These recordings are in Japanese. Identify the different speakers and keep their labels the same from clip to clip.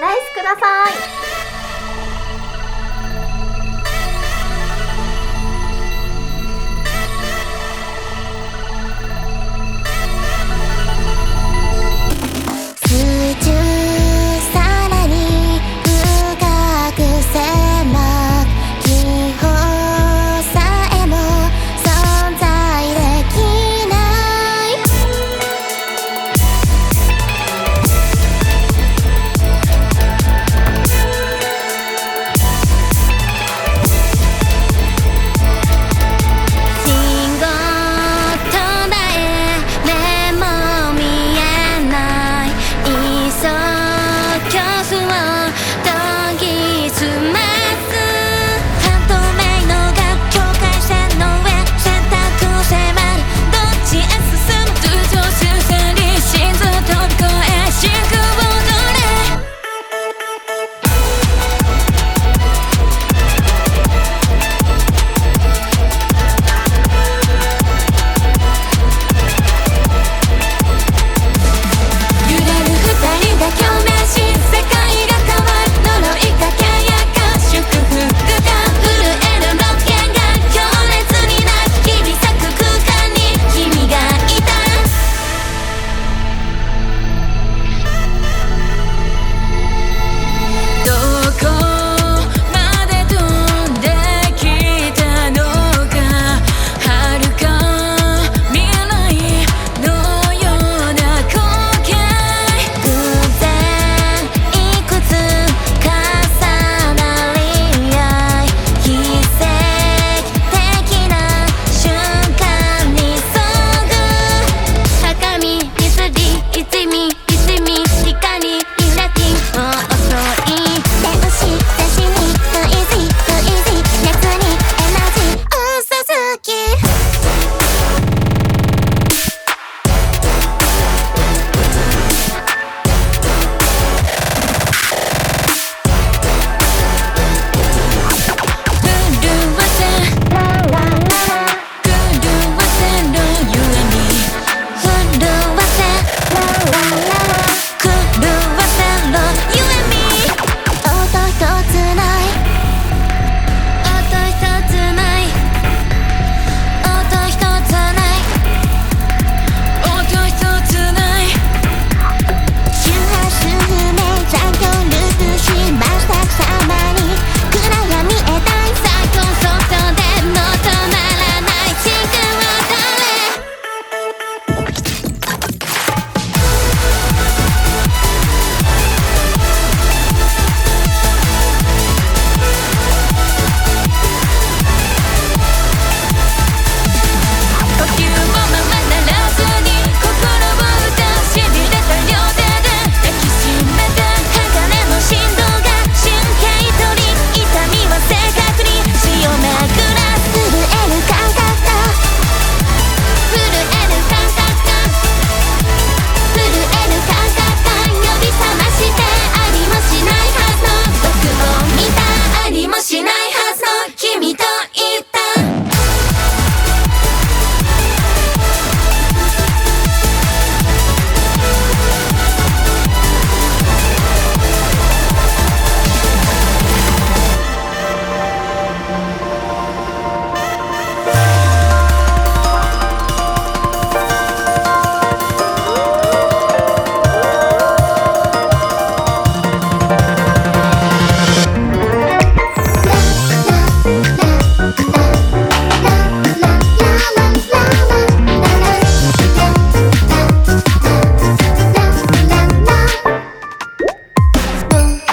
Speaker 1: ライスください。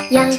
Speaker 2: や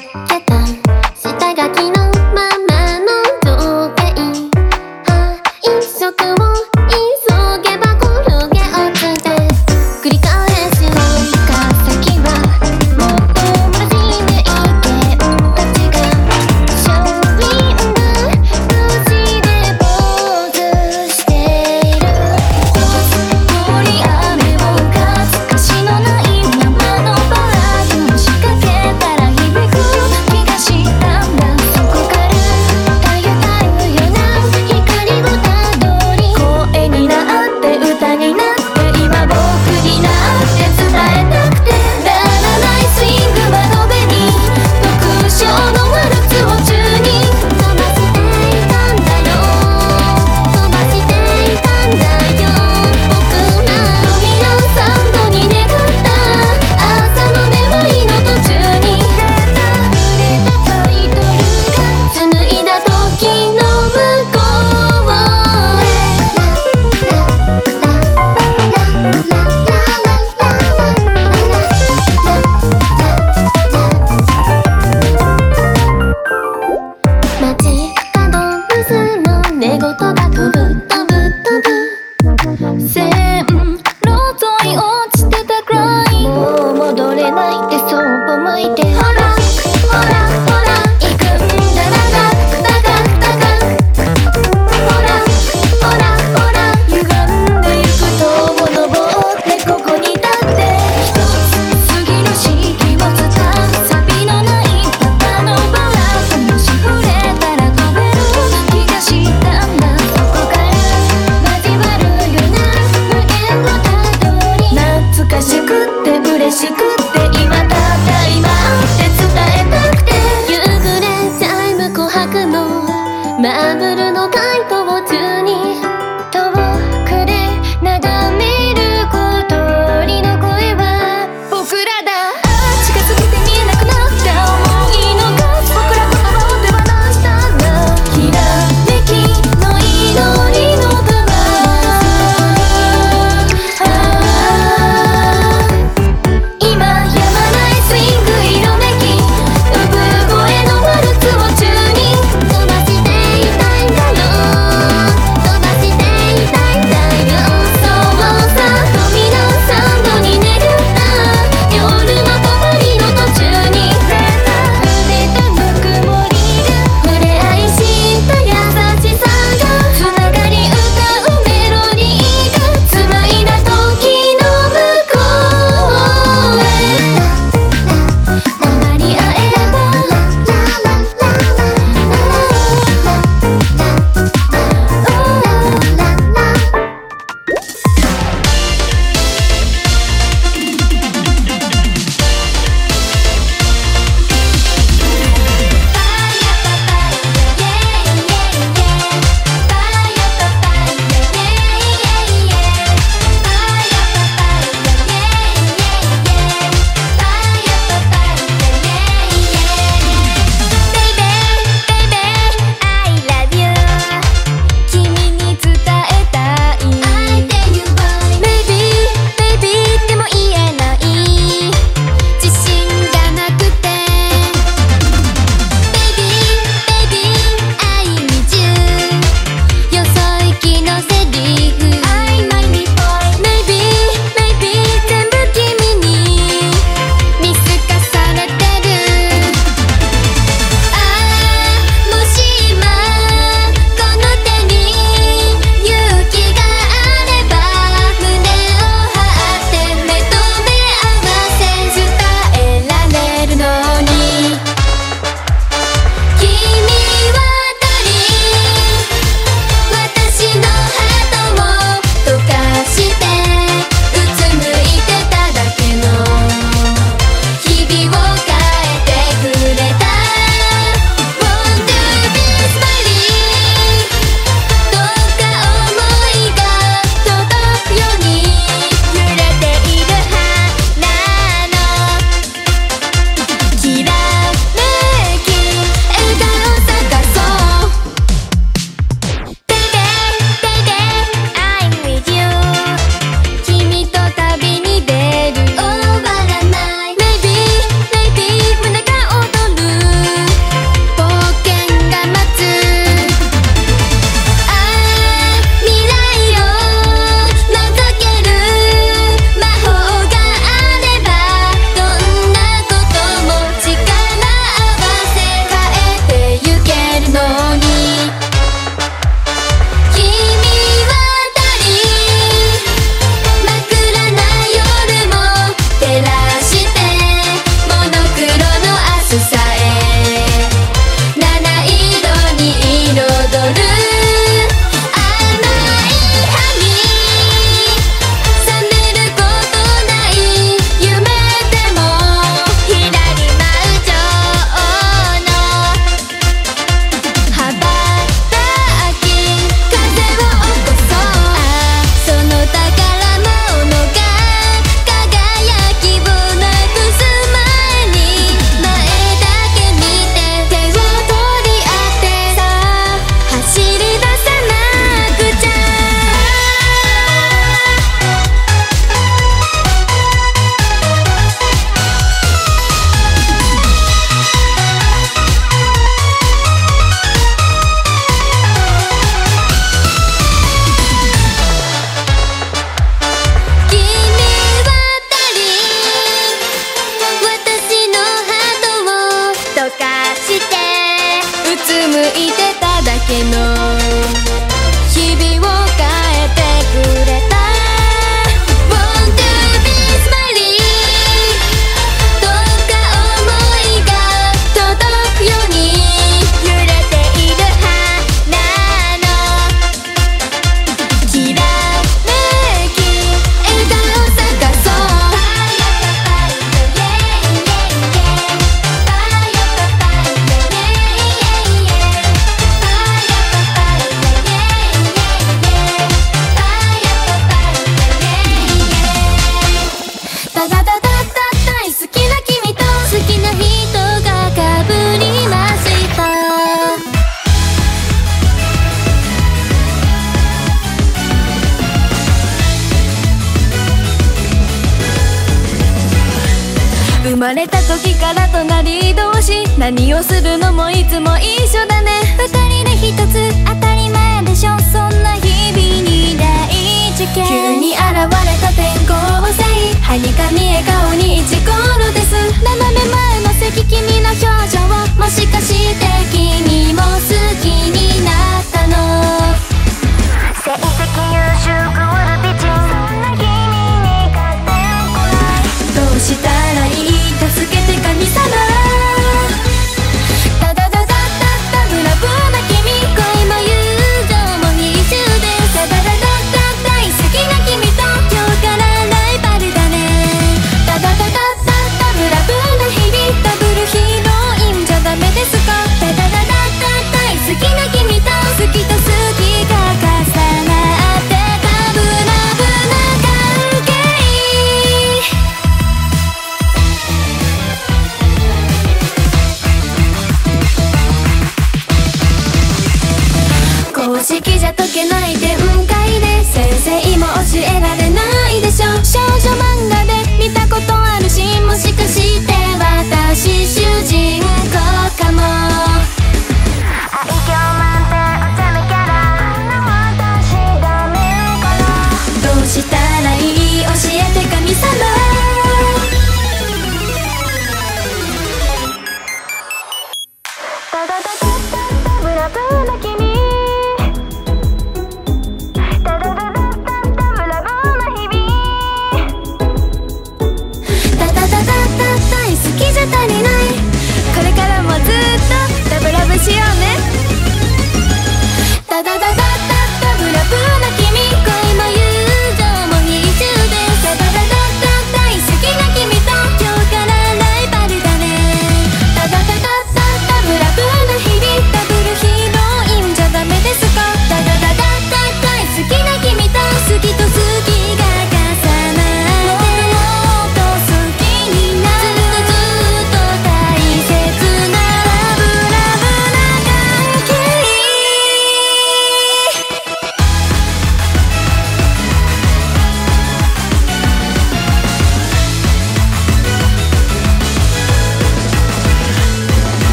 Speaker 2: 解けない展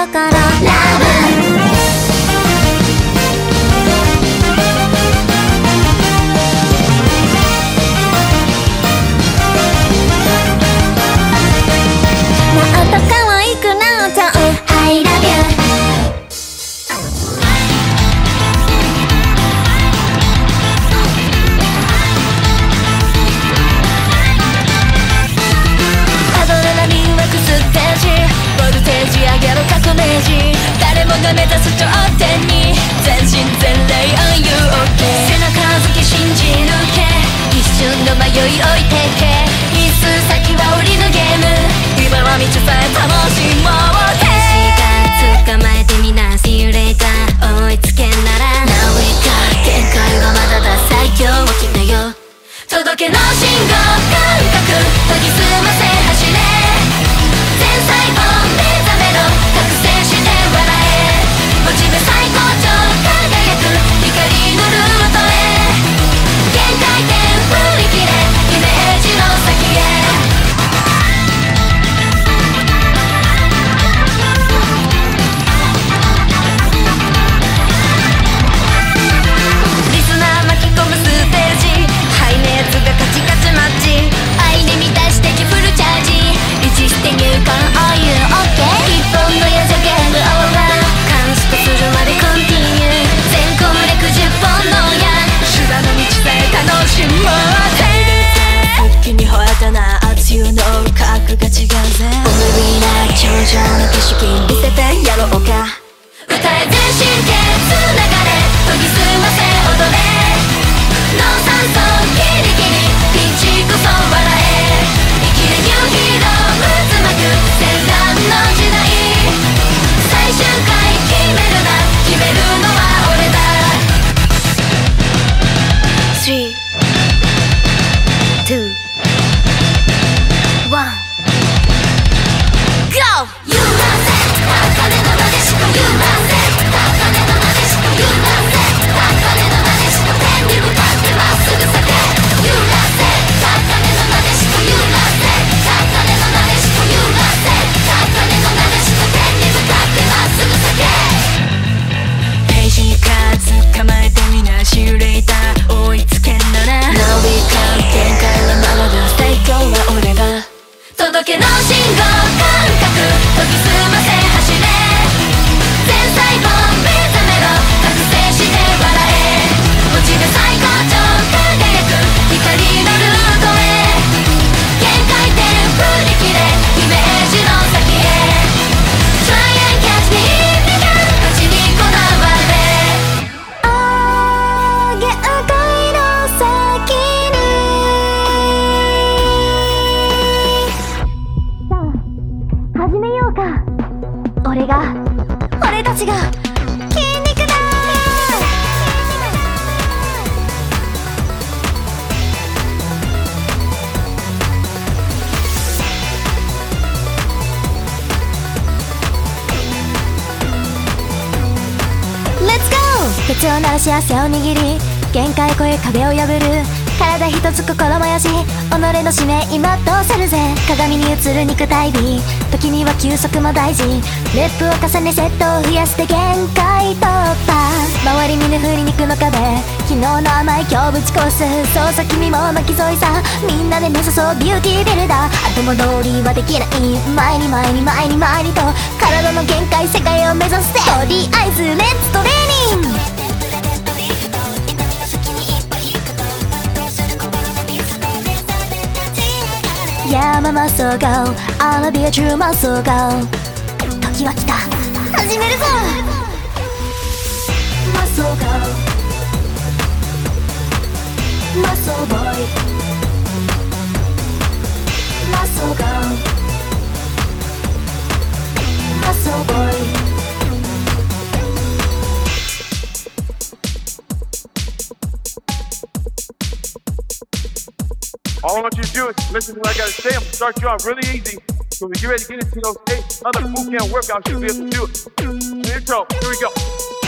Speaker 3: だから。レップを重ねセットを増やして限界突破。周り見ぬふり肉の壁昨日の甘い今日ぶち壊すそうさ君も巻き添いさみんなで目指そうビューティービルダー。頭通りはできない前に前に前に前にと体の限界世界を目指して。とりあえずレッツトレーニング。山 muscle go I'll be a true muscle girl 時は来た始めるぞマッソーガーマッ
Speaker 4: ソーボーイマッソーガーマッソーボーイ
Speaker 1: All I want you to do is listen to what I gotta say. I'm gonna start you out really easy. So when you get ready to get into those eight other boot camp workouts you'll be able to do it. Intro, here we go.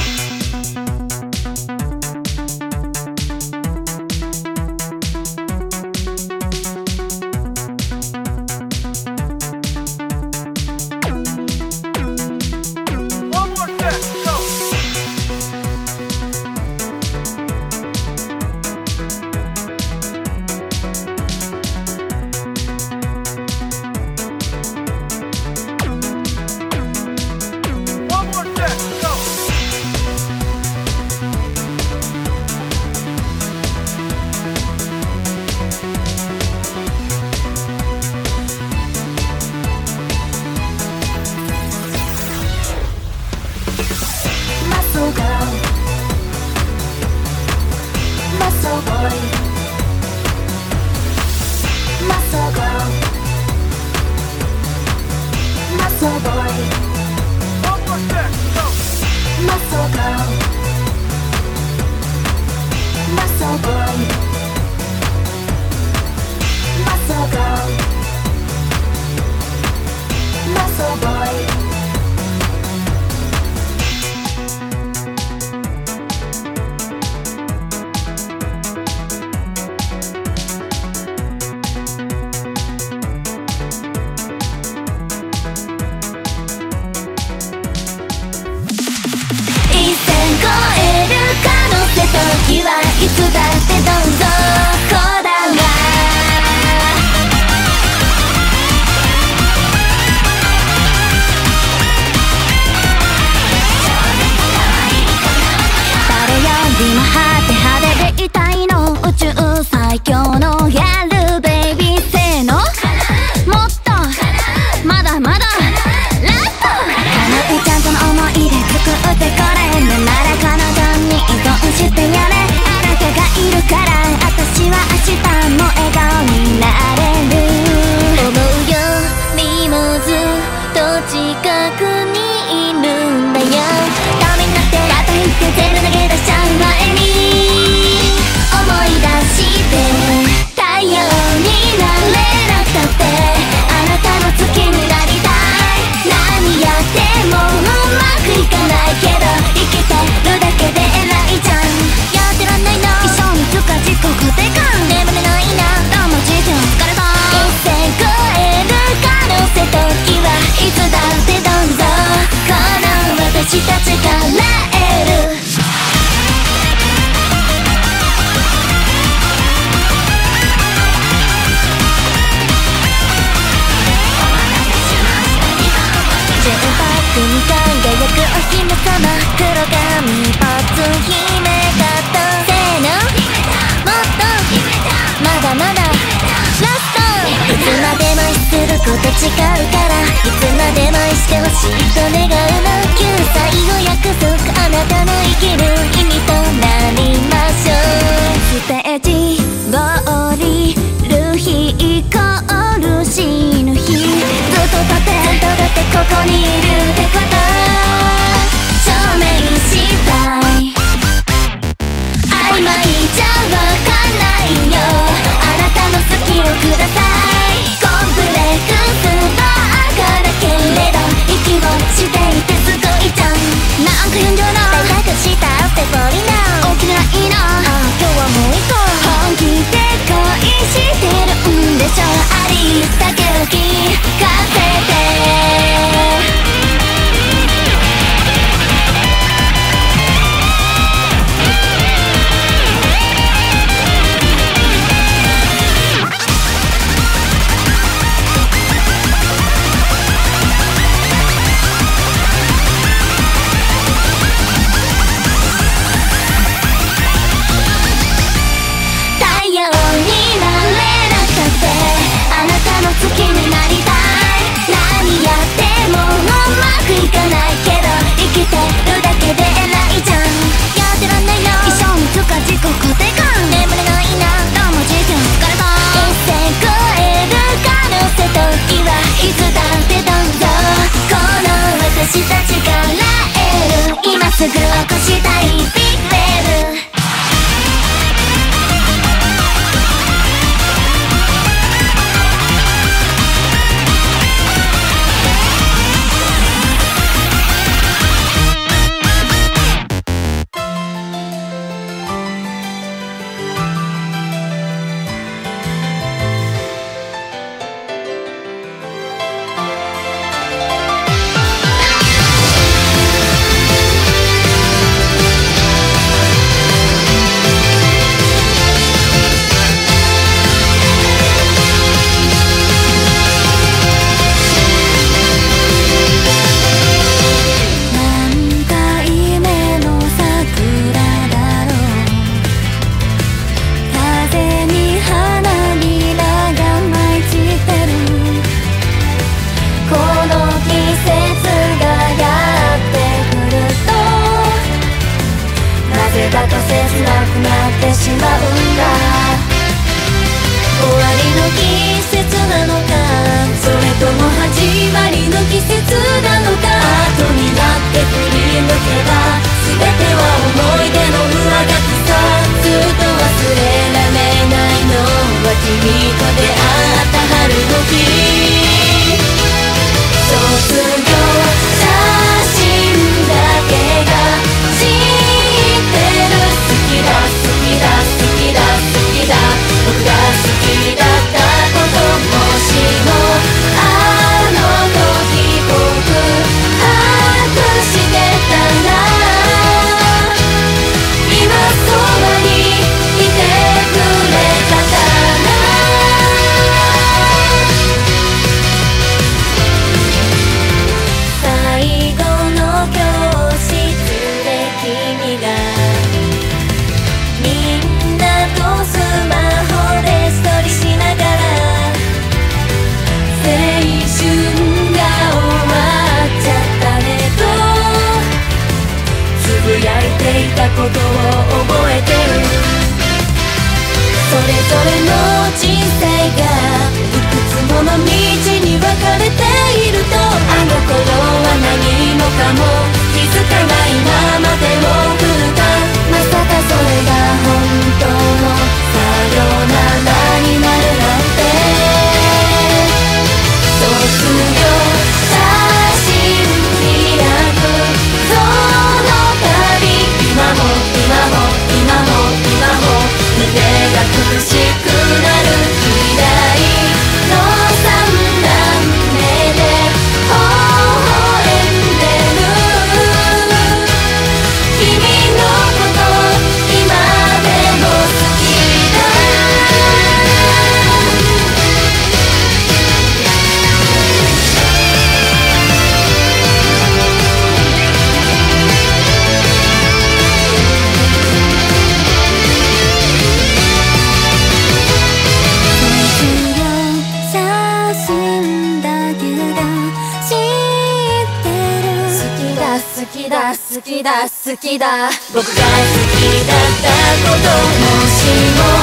Speaker 3: きだ。僕が好きだったこともしも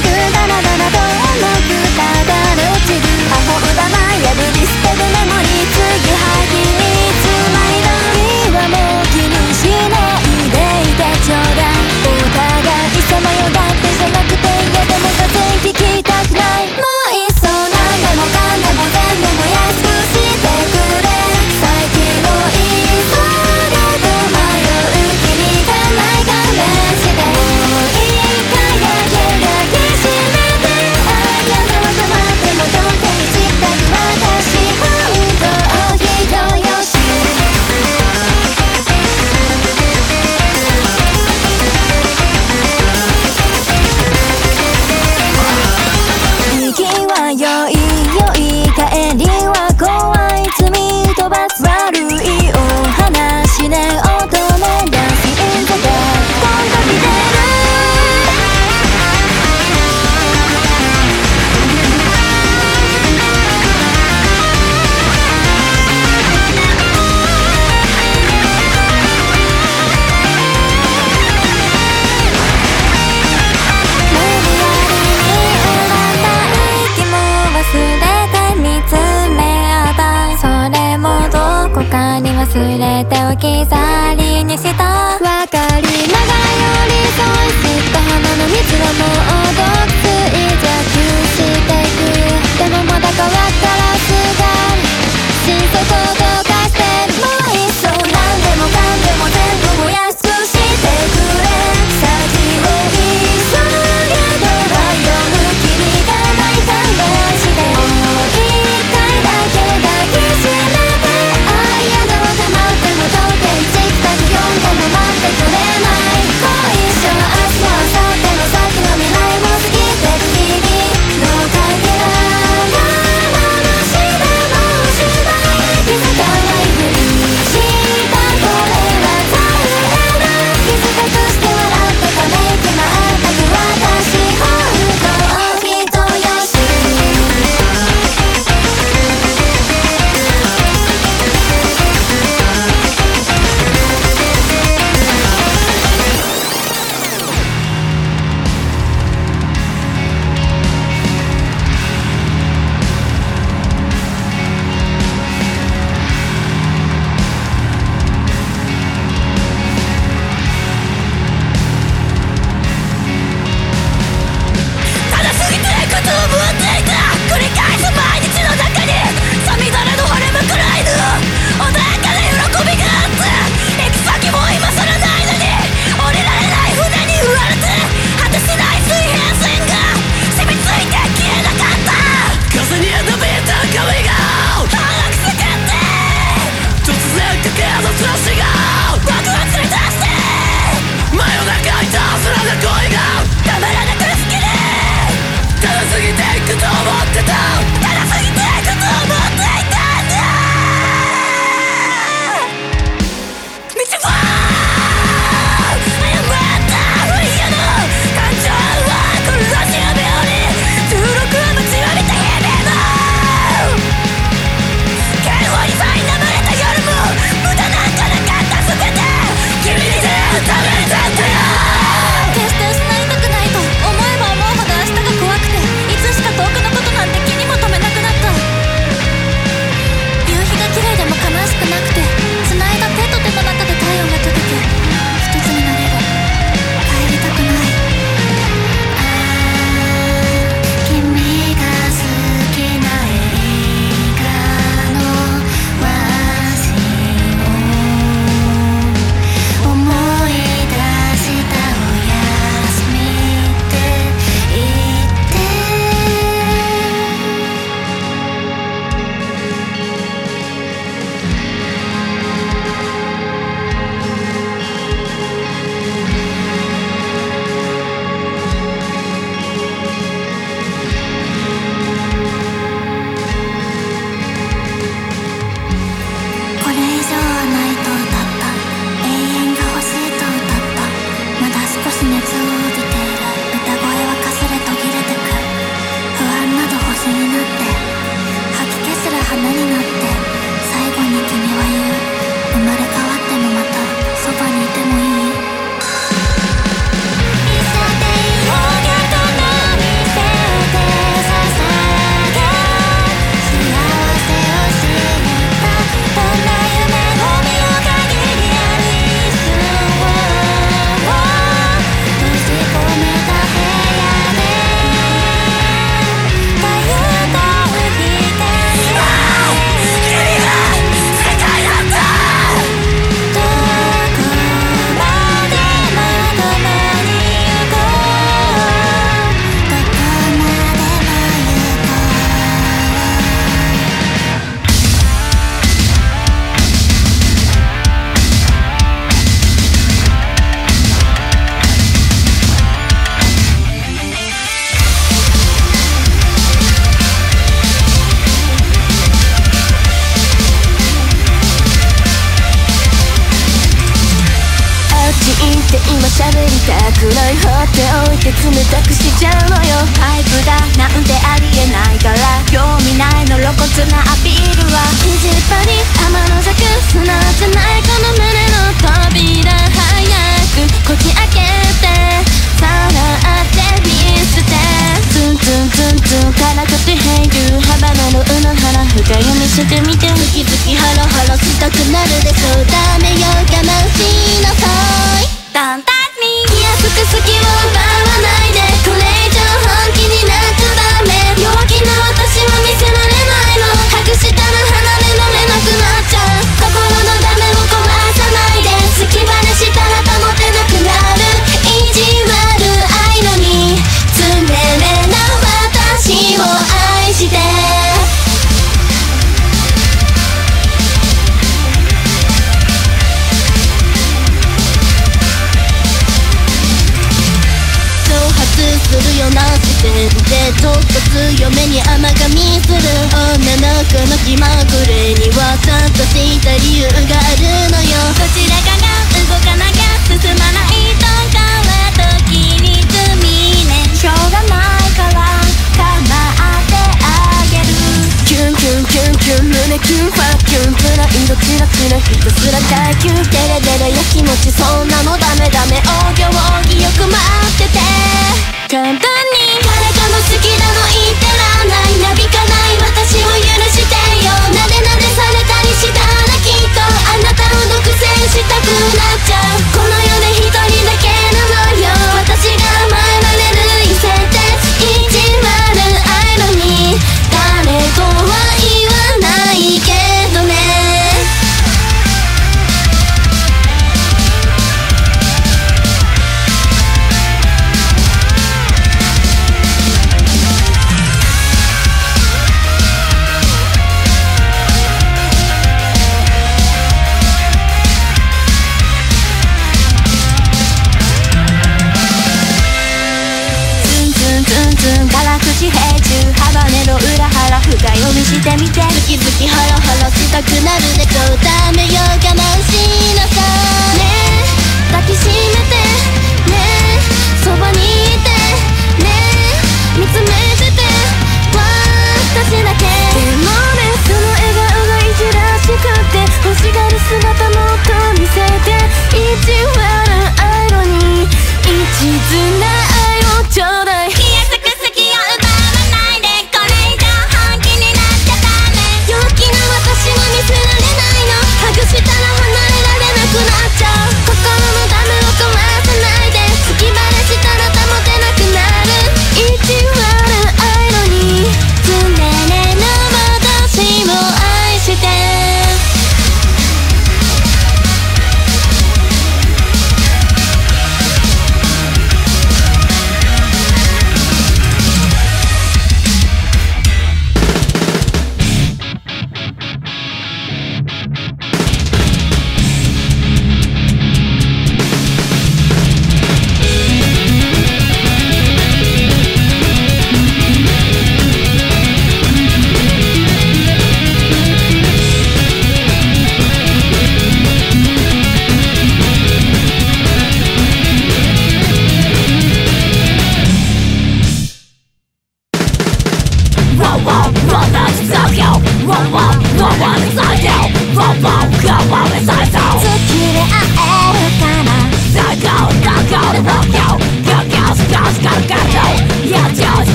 Speaker 3: ぐだ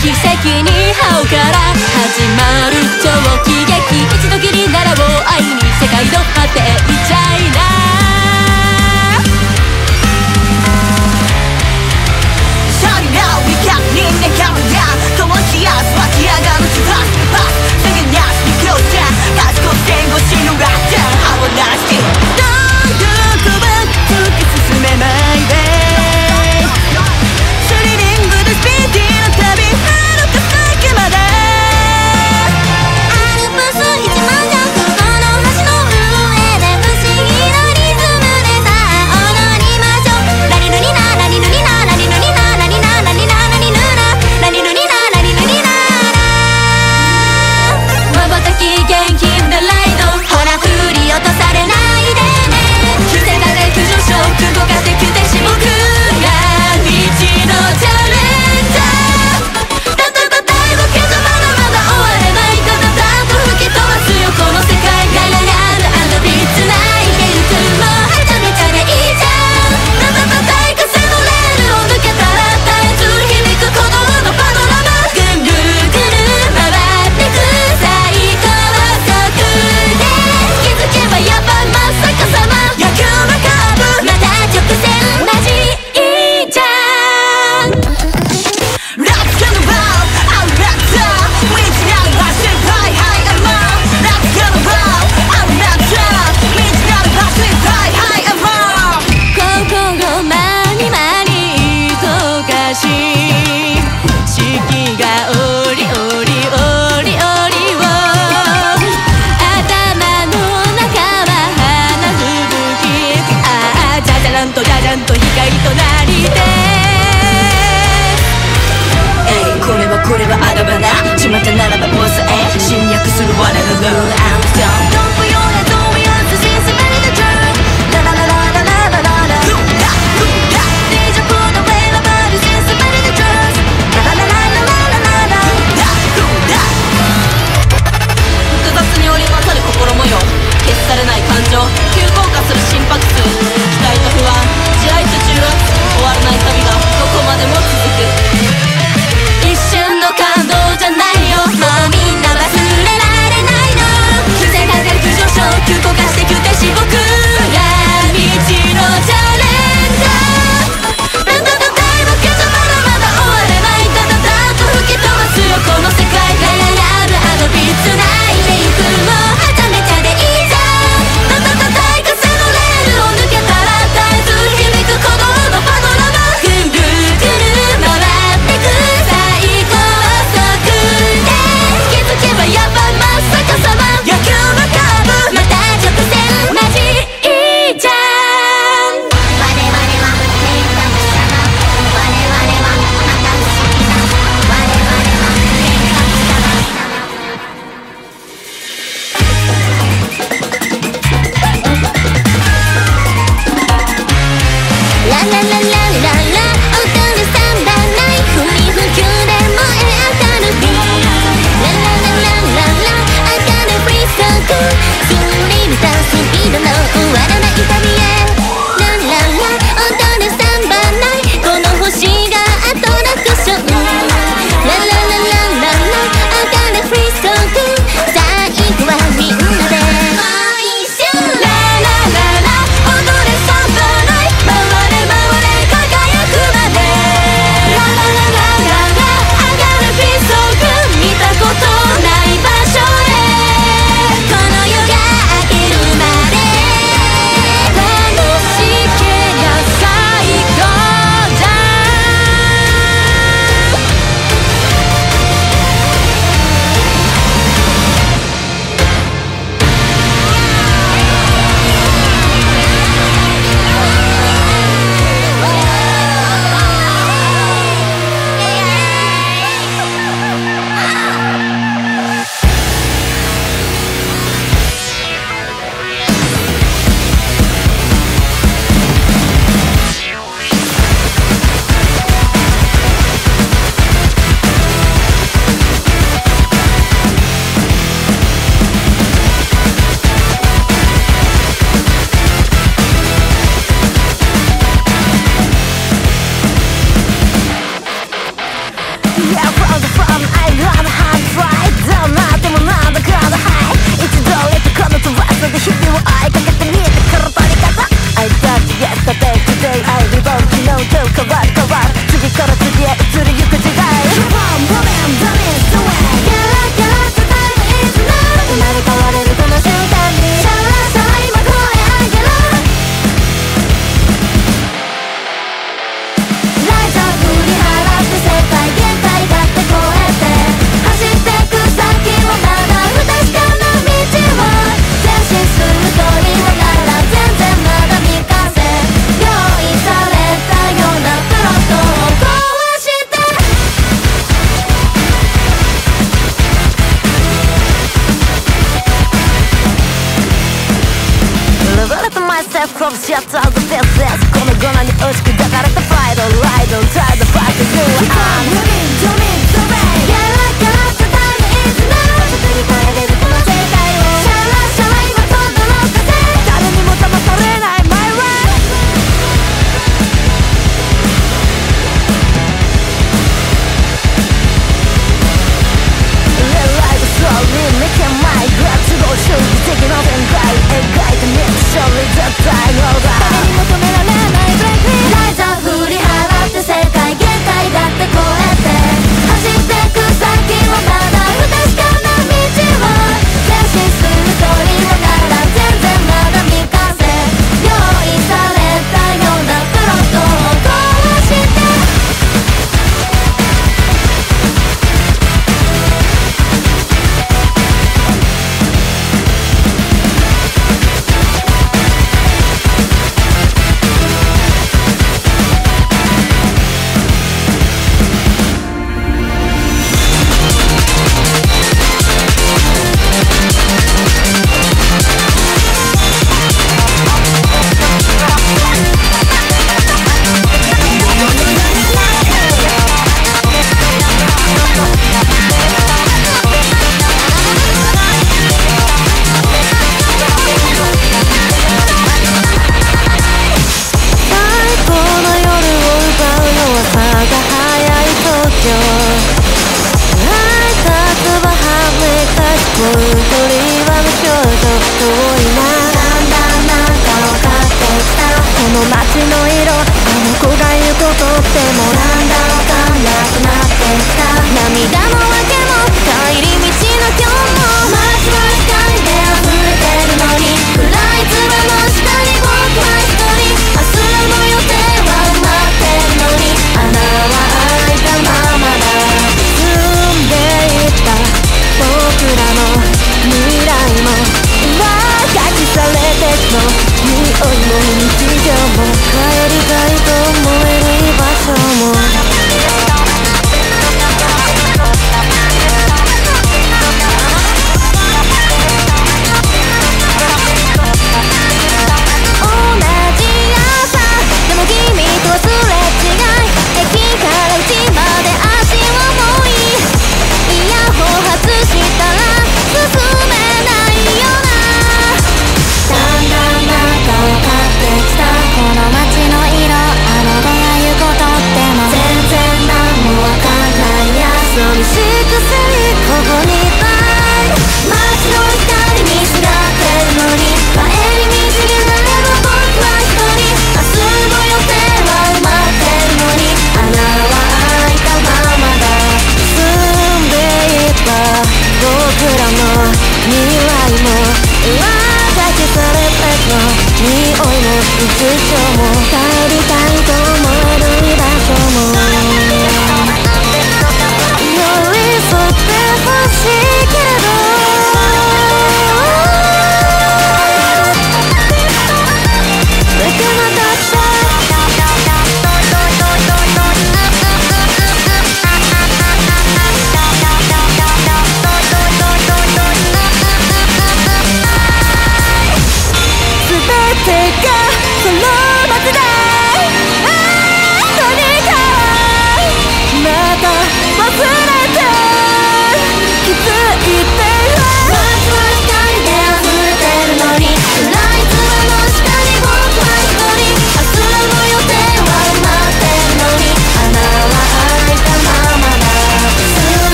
Speaker 3: 奇跡に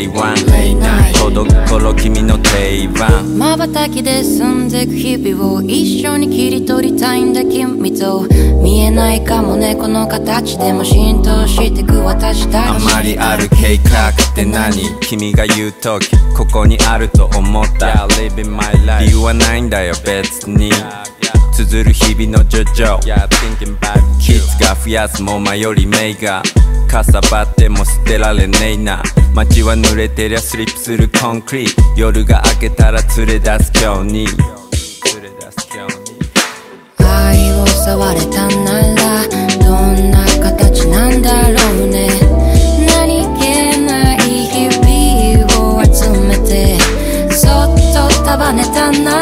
Speaker 3: day one 届く頃君の day one まばたきで
Speaker 5: 済んでく
Speaker 3: 日々を
Speaker 5: 一緒に
Speaker 3: 切り取りたいんだ君と見えないかもねこの形でも浸透してく私たちあまりある計画って何？君が言う時こ
Speaker 5: こにあると思った。理由はな
Speaker 3: いんだよ別に。綴る日々のジョ Yeah, thinking back キッズが増やすも迷よりメイが。
Speaker 6: か
Speaker 3: さばっても捨てられねえな。街は
Speaker 6: 濡れてりゃ
Speaker 5: スリ
Speaker 3: ップ
Speaker 5: するコンクリート。夜が明けた
Speaker 6: ら連れ出す今日
Speaker 7: に。愛を触れたならどんな形なんだろうね。何気ない日々を集めてそっと束ねたな